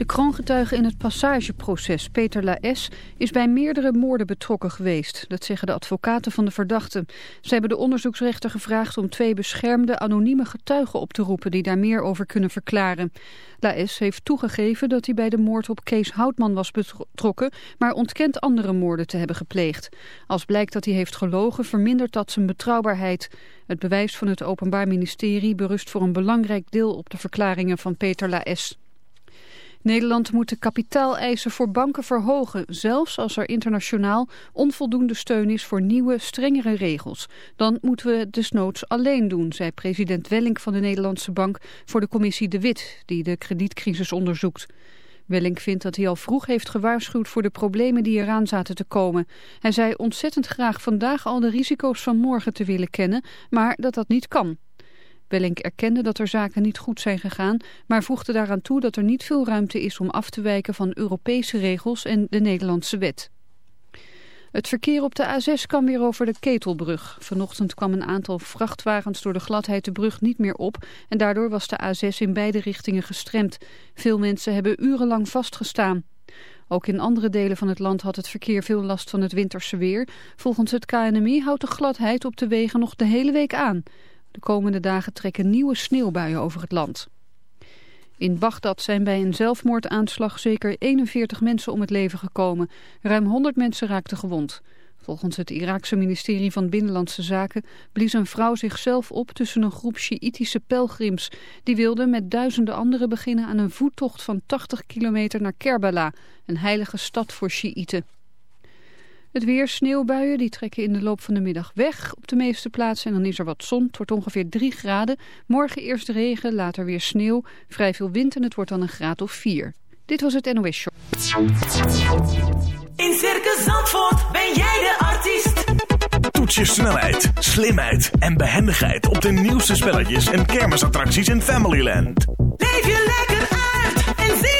De kroongetuige in het passageproces, Peter Laes, is bij meerdere moorden betrokken geweest. Dat zeggen de advocaten van de verdachte. Ze hebben de onderzoeksrechter gevraagd om twee beschermde anonieme getuigen op te roepen die daar meer over kunnen verklaren. Laes heeft toegegeven dat hij bij de moord op Kees Houtman was betrokken, maar ontkent andere moorden te hebben gepleegd. Als blijkt dat hij heeft gelogen, vermindert dat zijn betrouwbaarheid. Het bewijs van het Openbaar Ministerie berust voor een belangrijk deel op de verklaringen van Peter Laes. Nederland moet de kapitaaleisen voor banken verhogen, zelfs als er internationaal onvoldoende steun is voor nieuwe, strengere regels. Dan moeten we het desnoods alleen doen, zei president Wellink van de Nederlandse Bank voor de commissie De Wit, die de kredietcrisis onderzoekt. Wellink vindt dat hij al vroeg heeft gewaarschuwd voor de problemen die eraan zaten te komen. Hij zei ontzettend graag vandaag al de risico's van morgen te willen kennen, maar dat dat niet kan. Wellink erkende dat er zaken niet goed zijn gegaan, maar voegde daaraan toe dat er niet veel ruimte is om af te wijken van Europese regels en de Nederlandse wet. Het verkeer op de A6 kan weer over de Ketelbrug. Vanochtend kwam een aantal vrachtwagens door de gladheid de brug niet meer op en daardoor was de A6 in beide richtingen gestremd. Veel mensen hebben urenlang vastgestaan. Ook in andere delen van het land had het verkeer veel last van het winterse weer. Volgens het KNMI houdt de gladheid op de wegen nog de hele week aan. De komende dagen trekken nieuwe sneeuwbuien over het land. In Bagdad zijn bij een zelfmoordaanslag zeker 41 mensen om het leven gekomen. Ruim 100 mensen raakten gewond. Volgens het Iraakse ministerie van Binnenlandse Zaken blies een vrouw zichzelf op tussen een groep Sjiïtische pelgrims. Die wilden met duizenden anderen beginnen aan een voettocht van 80 kilometer naar Kerbala, een heilige stad voor Sjiïten. Het weer, sneeuwbuien, die trekken in de loop van de middag weg op de meeste plaatsen. En dan is er wat zon, het wordt ongeveer 3 graden. Morgen eerst regen, later weer sneeuw. Vrij veel wind en het wordt dan een graad of 4. Dit was het NOS Show. In Circus Zandvoort ben jij de artiest. Toets je snelheid, slimheid en behendigheid op de nieuwste spelletjes en kermisattracties in Familyland. Leef je lekker uit en zie.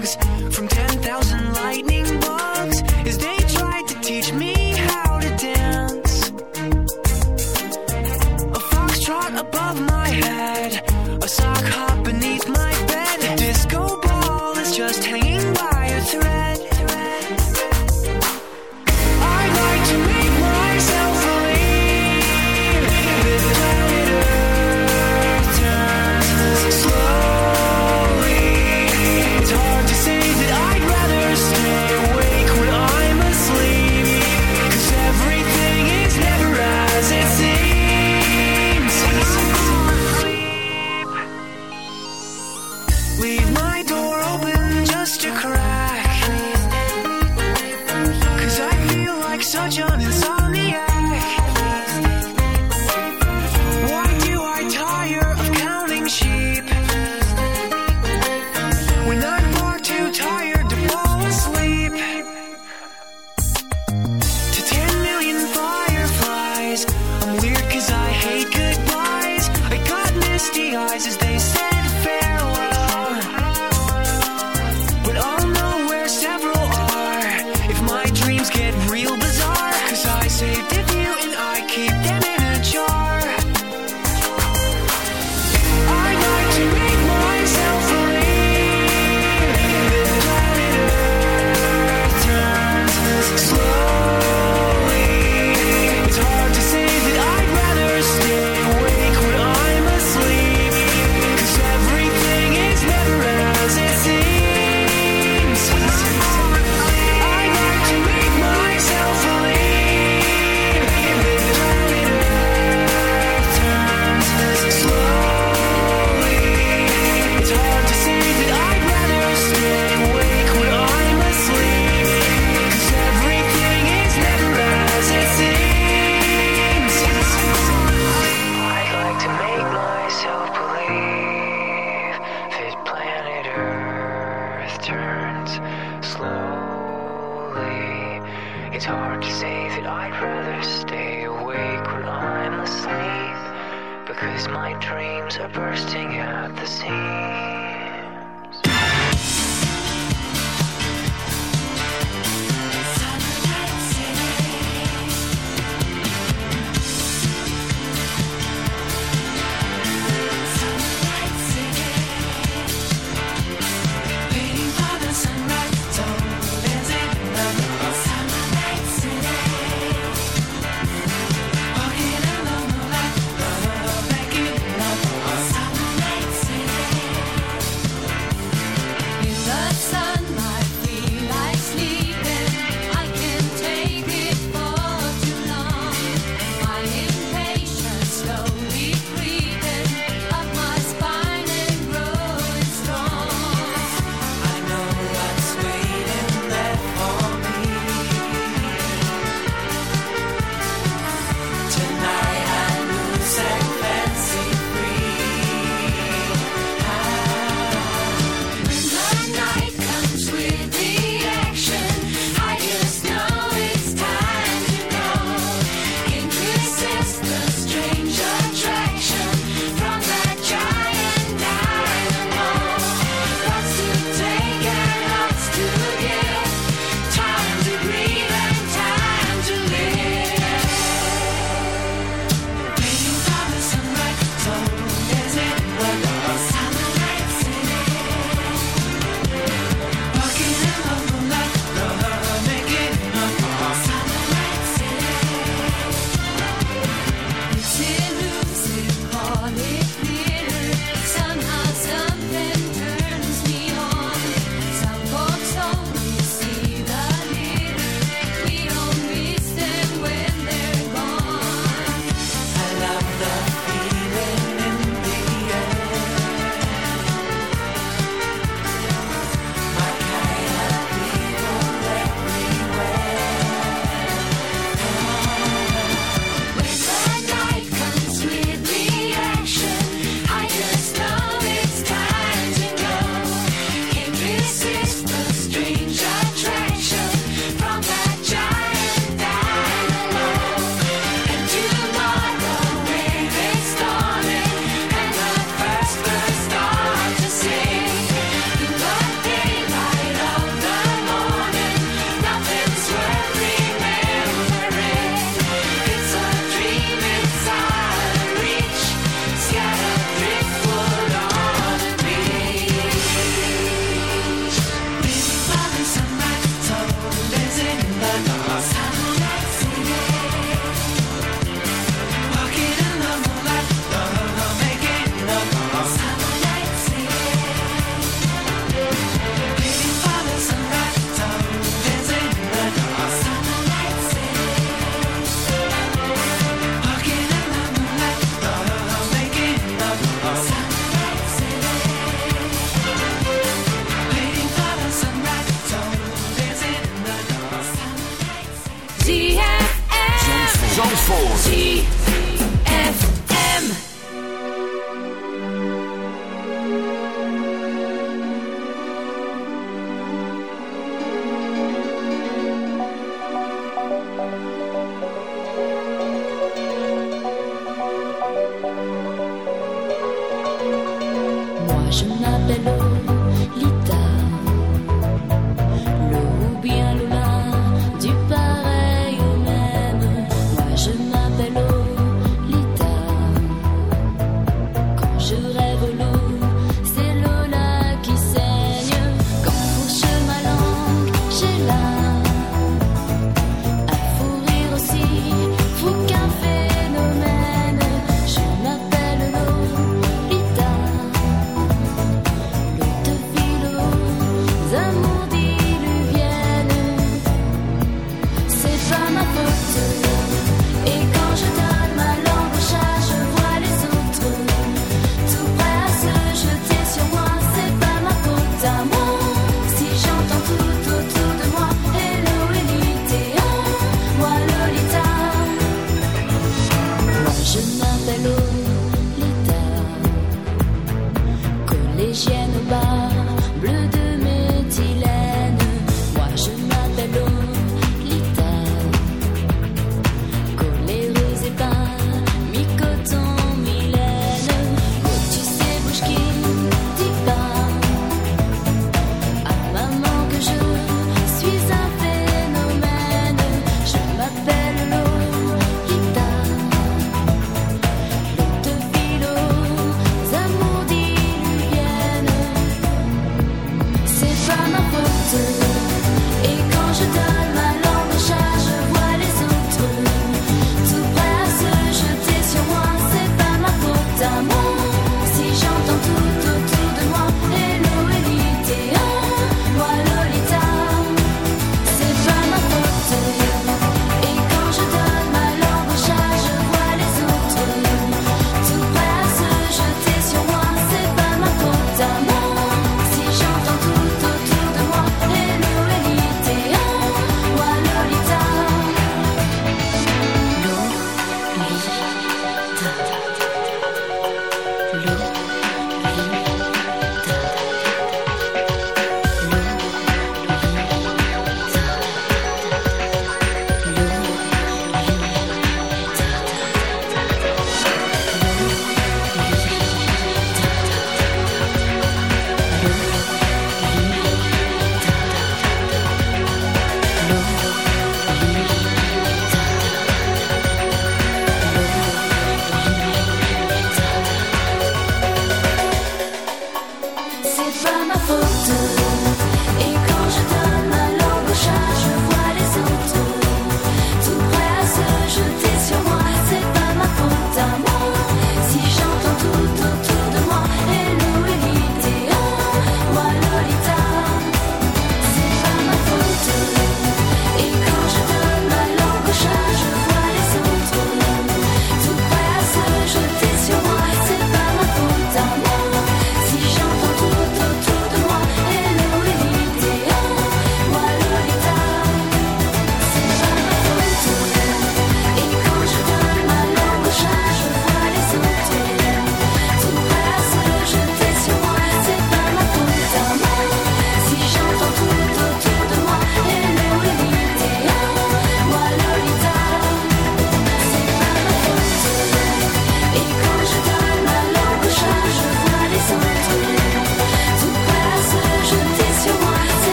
drugs.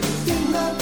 music.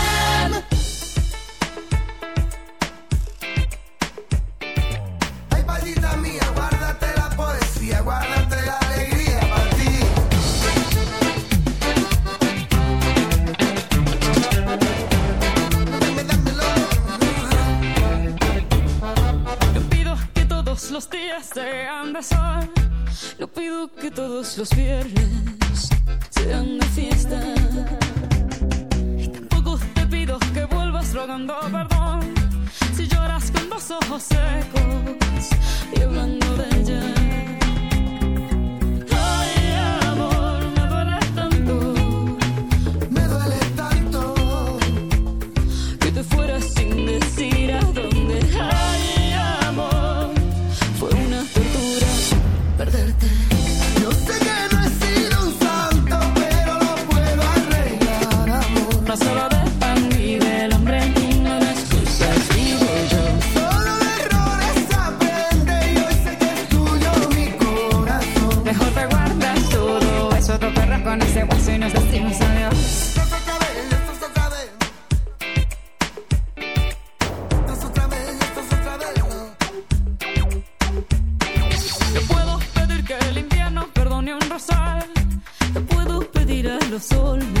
solo sol.